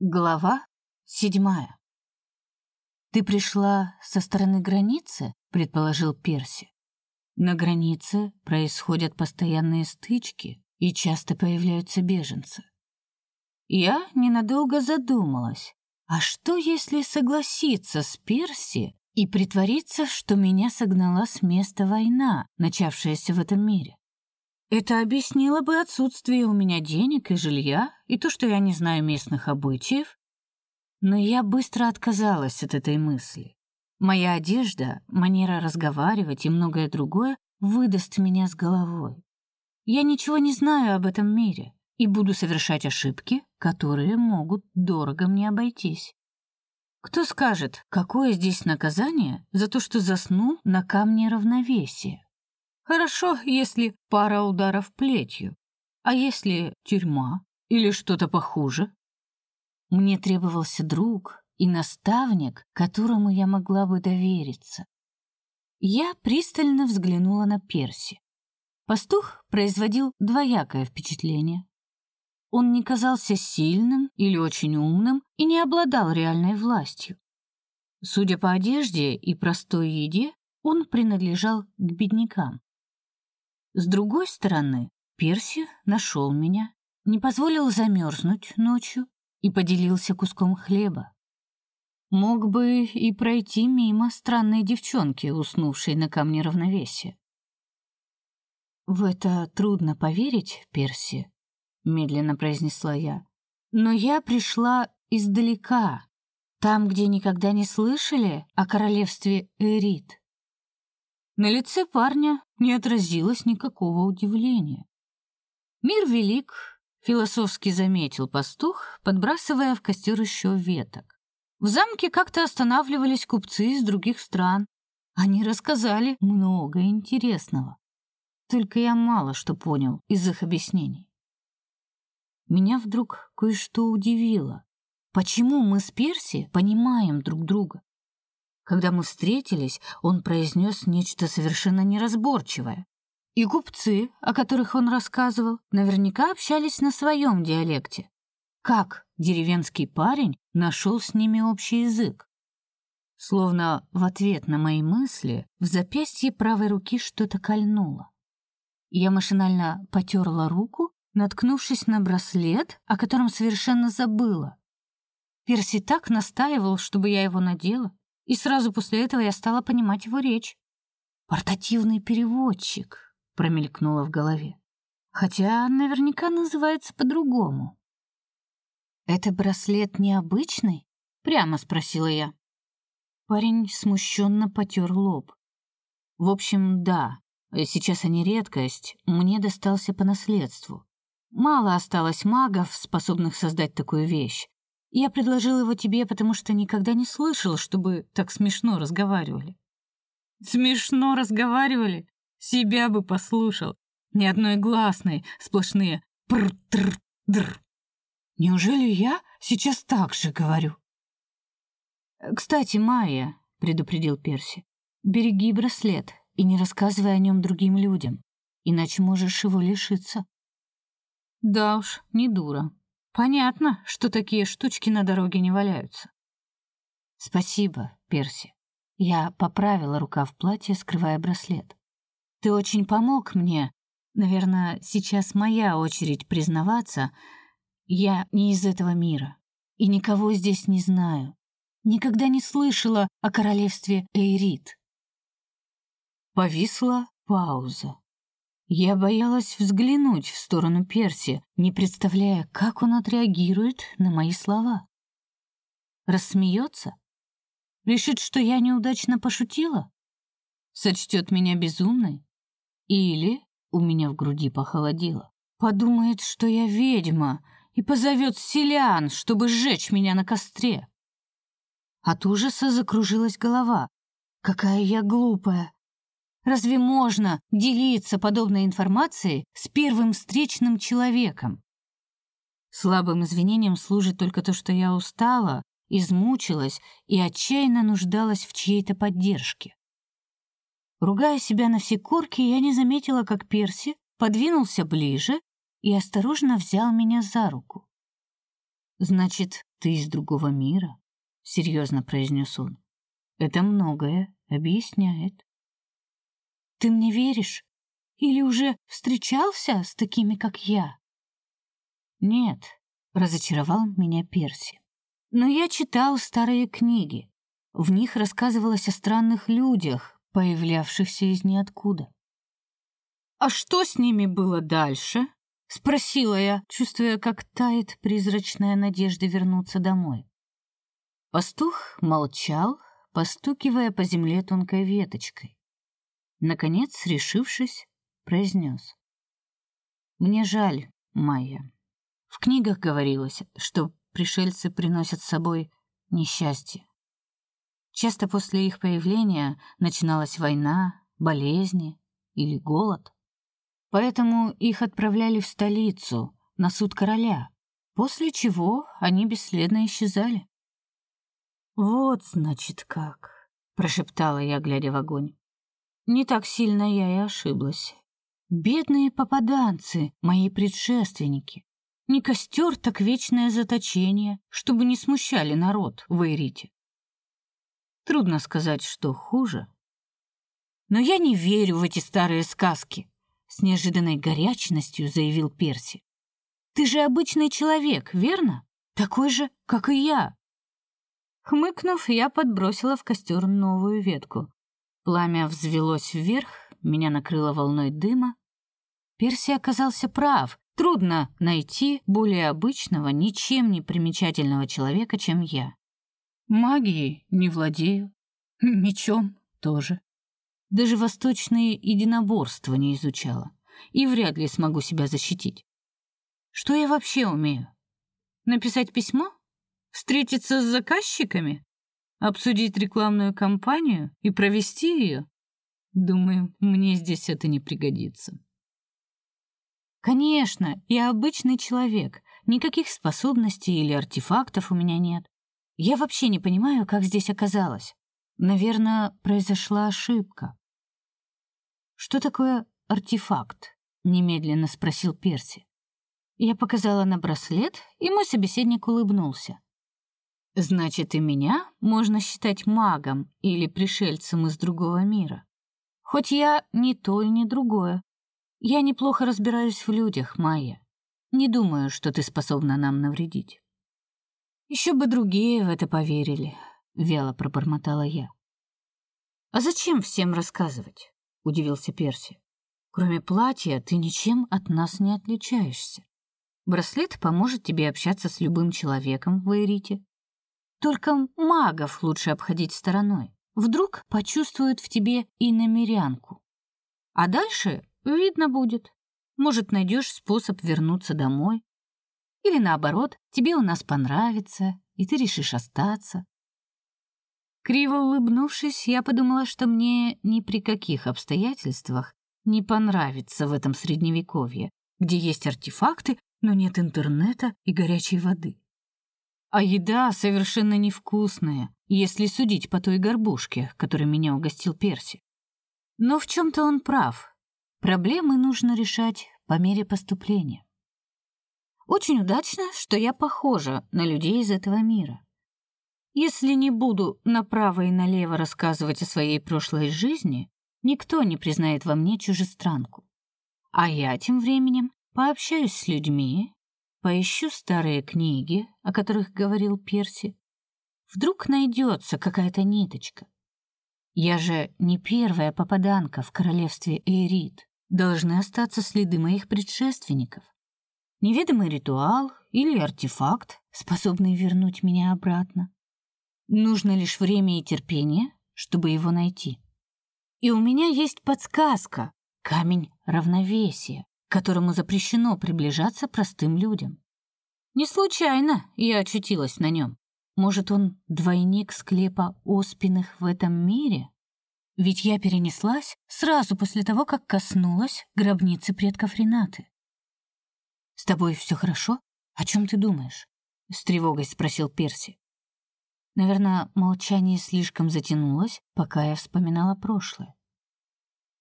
Глава седьмая. Ты пришла со стороны границы, предположил Перси. На границе происходят постоянные стычки, и часто появляются беженцы. Я ненадолго задумалась. А что если согласиться с Перси и притвориться, что меня согнала с места война, начавшаяся в этом мире? Это объяснило бы отсутствие у меня денег и жилья, и то, что я не знаю местных обычаев. Но я быстро отказалась от этой мысли. Моя одежда, манера разговаривать и многое другое выдаст меня с головой. Я ничего не знаю об этом мире и буду совершать ошибки, которые могут дорого мне обойтись. Кто скажет, какое здесь наказание за то, что заснул на камне равновесия? Хорошо, если пара ударов плетью. А если тюрьма или что-то похуже? Мне требовался друг и наставник, которому я могла бы довериться. Я пристально взглянула на Перси. Пастух производил двоякое впечатление. Он не казался сильным или очень умным и не обладал реальной властью. Судя по одежде и простой еде, он принадлежал к беднякам. С другой стороны, Перси нашел меня, не позволил замерзнуть ночью и поделился куском хлеба. Мог бы и пройти мимо странной девчонки, уснувшей на камне равновесия. В это трудно поверить, Перси, медленно произнесла я. Но я пришла издалека, там, где никогда не слышали о королевстве Эрит. На лице парня не отразилось никакого удивления. Мир велик, философски заметил пастух, подбрасывая в костер еще веток. В замке как-то останавливались купцы из других стран. Они рассказали много интересного. Только я мало что понял из их объяснений. Меня вдруг кое-что удивило. Почему мы с Перси понимаем друг друга? Когда мы встретились, он произнес нечто совершенно неразборчивое. И купцы, о которых он рассказывал, наверняка общались на своем диалекте. Как деревенский парень нашел с ними общий язык? Словно в ответ на мои мысли в запястье правой руки что-то кольнуло. Я машинально потерла руку, наткнувшись на браслет, о котором совершенно забыла. Перси так настаивал, чтобы я его надела. И сразу после этого я стала понимать его речь. Портативный переводчик промелькнуло в голове. Хотя наверняка называется по-другому. Это браслет необычный? прямо спросила я. Парень смущенно потер лоб. В общем, да. Сейчас они редкость, мне достался по наследству. Мало осталось магов, способных создать такую вещь. Я предложил его тебе, потому что никогда не слышал, чтобы так смешно разговаривали. Смешно разговаривали? Себя бы послушал. Ни одной гласной, сплошные пр-тр-др. Неужели я сейчас так же говорю? Кстати, Майя, предупредил Перси. Береги браслет и не рассказывай о нем другим людям, иначе можешь его лишиться. Да уж, не дура. Понятно, что такие штучки на дороге не валяются. Спасибо, Перси. Я поправила рукав платья, скрывая браслет. Ты очень помог мне. Наверное, сейчас моя очередь признаваться. Я не из этого мира и никого здесь не знаю. Никогда не слышала о королевстве Эйрит. Повисла пауза. Я боялась взглянуть в сторону Перси, не представляя, как он отреагирует на мои слова. Рассмеется? Решит, что я неудачно пошутила? Сочтет меня безумной? Или у меня в груди похолодело? Подумает, что я ведьма и позовет селян, чтобы сжечь меня на костре. От ужаса закружилась голова. Какая я глупая. Разве можно делиться подобной информацией с первым встречным человеком? Слабым извинением служит только то, что я устала, измучилась и отчаянно нуждалась в чьей-то поддержке. Ругая себя на все корки, я не заметила, как Перси подвинулся ближе и осторожно взял меня за руку. Значит, ты из другого мира, серьезно произнес он. Это многое объясняет. Ты мне веришь? Или уже встречался с такими, как я? Нет, разочаровал меня Перси. Но я читал старые книги. В них рассказывалось о странных людях, появлявшихся из ниоткуда. А что с ними было дальше? спросила я, чувствуя, как тает призрачная надежда вернуться домой. Пастух молчал, постукивая по земле тонкой веточкой. Наконец, решившись, произнес. «Мне жаль, Майя. В книгах говорилось, что пришельцы приносят с собой несчастье. Часто после их появления начиналась война, болезни или голод. Поэтому их отправляли в столицу, на суд короля, после чего они бесследно исчезали. «Вот, значит, как», — прошептала я, глядя в огонь. Не так сильно я и ошиблась. Бедные попаданцы, мои предшественники. Не костер, так вечное заточение, чтобы не смущали народ в Эйрите. Трудно сказать, что хуже. Но я не верю в эти старые сказки, с неожиданной горячностью заявил Перси. Ты же обычный человек, верно? Такой же, как и я. Хмыкнув, я подбросила в костер новую ветку. Пламя взвелось вверх, меня накрыло волной дыма. Перси оказался прав. Трудно найти более обычного, ничем не примечательного человека, чем я. Магией не владею, мечом тоже. Даже восточные единоборства не изучала и вряд ли смогу себя защитить. Что я вообще умею? Написать письмо? Встретиться с заказчиками? Обсудить рекламную кампанию и провести ее? Думаю, мне здесь это не пригодится. Конечно, я обычный человек. Никаких способностей или артефактов у меня нет. Я вообще не понимаю, как здесь оказалось. Наверное, произошла ошибка. Что такое артефакт? немедленно спросил Перси. Я показала на браслет, и мой собеседник улыбнулся. Значит, и меня можно считать магом или пришельцем из другого мира. Хоть я не то и не другое. Я неплохо разбираюсь в людях, Майя. Не думаю, что ты способна нам навредить. Еще бы другие в это поверили, вяло пробормотала я. А зачем всем рассказывать? удивился Перси. Кроме платья, ты ничем от нас не отличаешься. Браслет поможет тебе общаться с любым человеком в Эйрите. Только магов лучше обходить стороной. Вдруг почувствуют в тебе и. А дальше видно будет. Может, найдешь способ вернуться домой. Или наоборот, тебе у нас понравится, и ты решишь остаться. Криво улыбнувшись, я подумала, что мне ни при каких обстоятельствах не понравится в этом средневековье, где есть артефакты, но нет интернета и горячей воды. А еда совершенно невкусная, если судить по той горбушке, которой меня угостил Перси. Но в чем то он прав. Проблемы нужно решать по мере поступления. Очень удачно, что я похожа на людей из этого мира. Если не буду направо и налево рассказывать о своей прошлой жизни, никто не признает во мне чужестранку. А я тем временем пообщаюсь с людьми, Поищу старые книги, о которых говорил Перси. Вдруг найдется какая-то ниточка. Я же не первая попаданка в королевстве Эйрит. Должны остаться следы моих предшественников. Неведомый ритуал или артефакт, способный вернуть меня обратно. Нужно лишь время и терпение, чтобы его найти. И у меня есть подсказка — камень равновесия которому запрещено приближаться простым людям. Не случайно я очутилась на нем. Может, он двойник склепа Оспиных в этом мире? Ведь я перенеслась сразу после того, как коснулась гробницы предков Ренаты. «С тобой все хорошо? О чем ты думаешь?» — с тревогой спросил Перси. Наверное, молчание слишком затянулось, пока я вспоминала прошлое.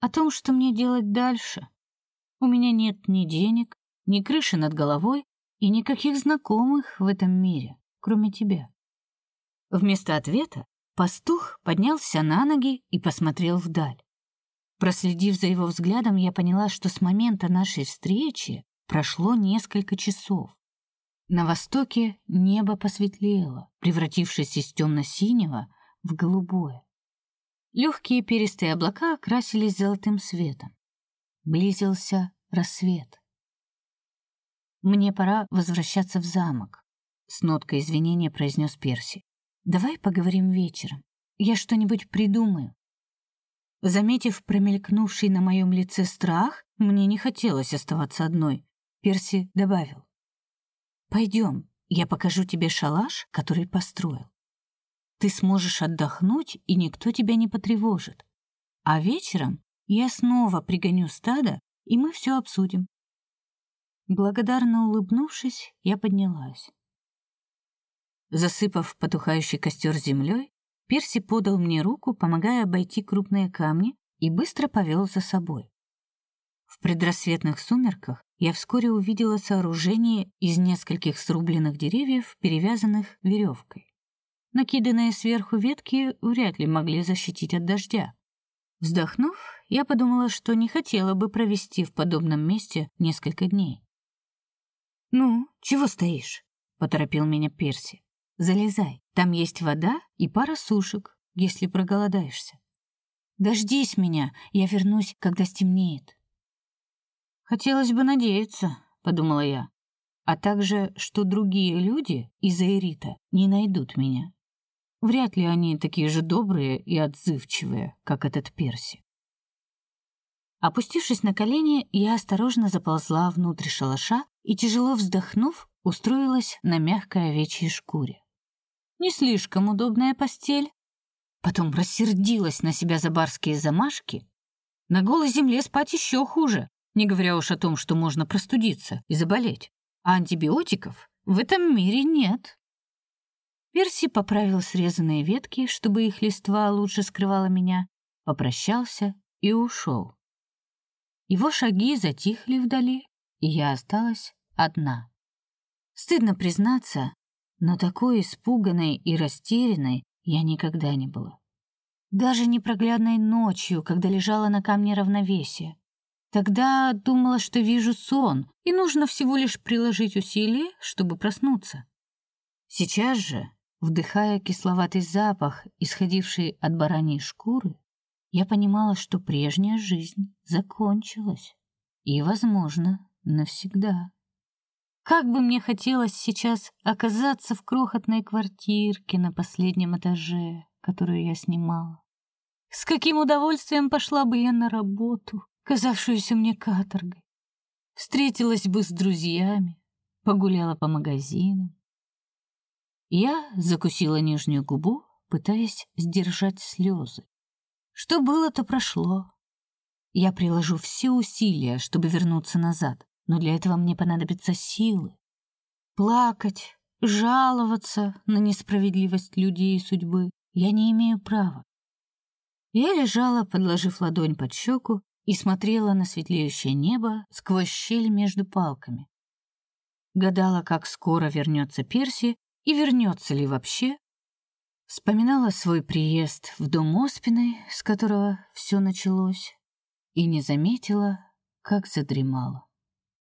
О том, что мне делать дальше — у меня нет ни денег, ни крыши над головой, и никаких знакомых в этом мире, кроме тебя. Вместо ответа пастух поднялся на ноги и посмотрел вдаль. Проследив за его взглядом, я поняла, что с момента нашей встречи прошло несколько часов. На востоке небо посветлело, превратившись из темно-синего в голубое. Легкие перистые облака окрасились золотым светом. Близился рассвет. Мне пора возвращаться в замок, с ноткой извинения произнес Перси. Давай поговорим вечером. Я что-нибудь придумаю. Заметив промелькнувший на моем лице страх, мне не хотелось оставаться одной. Перси добавил: «Пойдем, я покажу тебе шалаш, который построил. Ты сможешь отдохнуть, и никто тебя не потревожит. А вечером я снова пригоню стадо, и мы все обсудим. Благодарно улыбнувшись, я поднялась. Засыпав потухающий костер землей, Перси подал мне руку, помогая обойти крупные камни, и быстро повел за собой. В предрассветных сумерках я вскоре увидела сооружение из нескольких срубленных деревьев, перевязанных веревкой. Накиданные сверху ветки вряд ли могли защитить от дождя. Вздохнув, я подумала, что не хотела бы провести в подобном месте несколько дней. «Ну, чего стоишь?» — поторопил меня Перси. «Залезай, там есть вода и пара сушек, если проголодаешься. Дождись меня, я вернусь, когда стемнеет». «Хотелось бы надеяться», — подумала я, «а также, что другие люди из Эрита не найдут меня. Вряд ли они такие же добрые и отзывчивые, как этот Перси». Опустившись на колени, я осторожно заползла внутрь шалаша и, тяжело вздохнув, устроилась на мягкой овечьей шкуре. Не слишком удобная постель. Потом рассердилась на себя за барские замашки. На голой земле спать еще хуже, не говоря уж о том, что можно простудиться и заболеть. А антибиотиков в этом мире нет. Перси поправил срезанные ветки, чтобы их листва лучше скрывала меня, попрощался и ушел. Его шаги затихли вдали, и я осталась одна. Стыдно признаться, но такой испуганной и растерянной я никогда не была. Даже непроглядной ночью, когда лежала на камне равновесия. Тогда думала, что вижу сон, и нужно всего лишь приложить усилия, чтобы проснуться. Сейчас же, вдыхая кисловатый запах, исходивший от бараньей шкуры, я понимала, что прежняя жизнь закончилась. И, возможно, навсегда. Как бы мне хотелось сейчас оказаться в крохотной квартирке на последнем этаже, которую я снимала. С каким удовольствием пошла бы я на работу, казавшуюся мне каторгой. Встретилась бы с друзьями, погуляла по магазинам. Я закусила нижнюю губу, пытаясь сдержать слезы. Что было, то прошло. Я приложу все усилия, чтобы вернуться назад, но для этого мне понадобятся силы. Плакать, жаловаться на несправедливость людей и судьбы я не имею права. Я лежала, подложив ладонь под щеку, и смотрела на светлеющее небо сквозь щель между палками. Гадала, как скоро вернется Перси и вернется ли вообще, Вспоминала свой приезд в дом Оспины, с которого все началось, и не заметила, как задремала.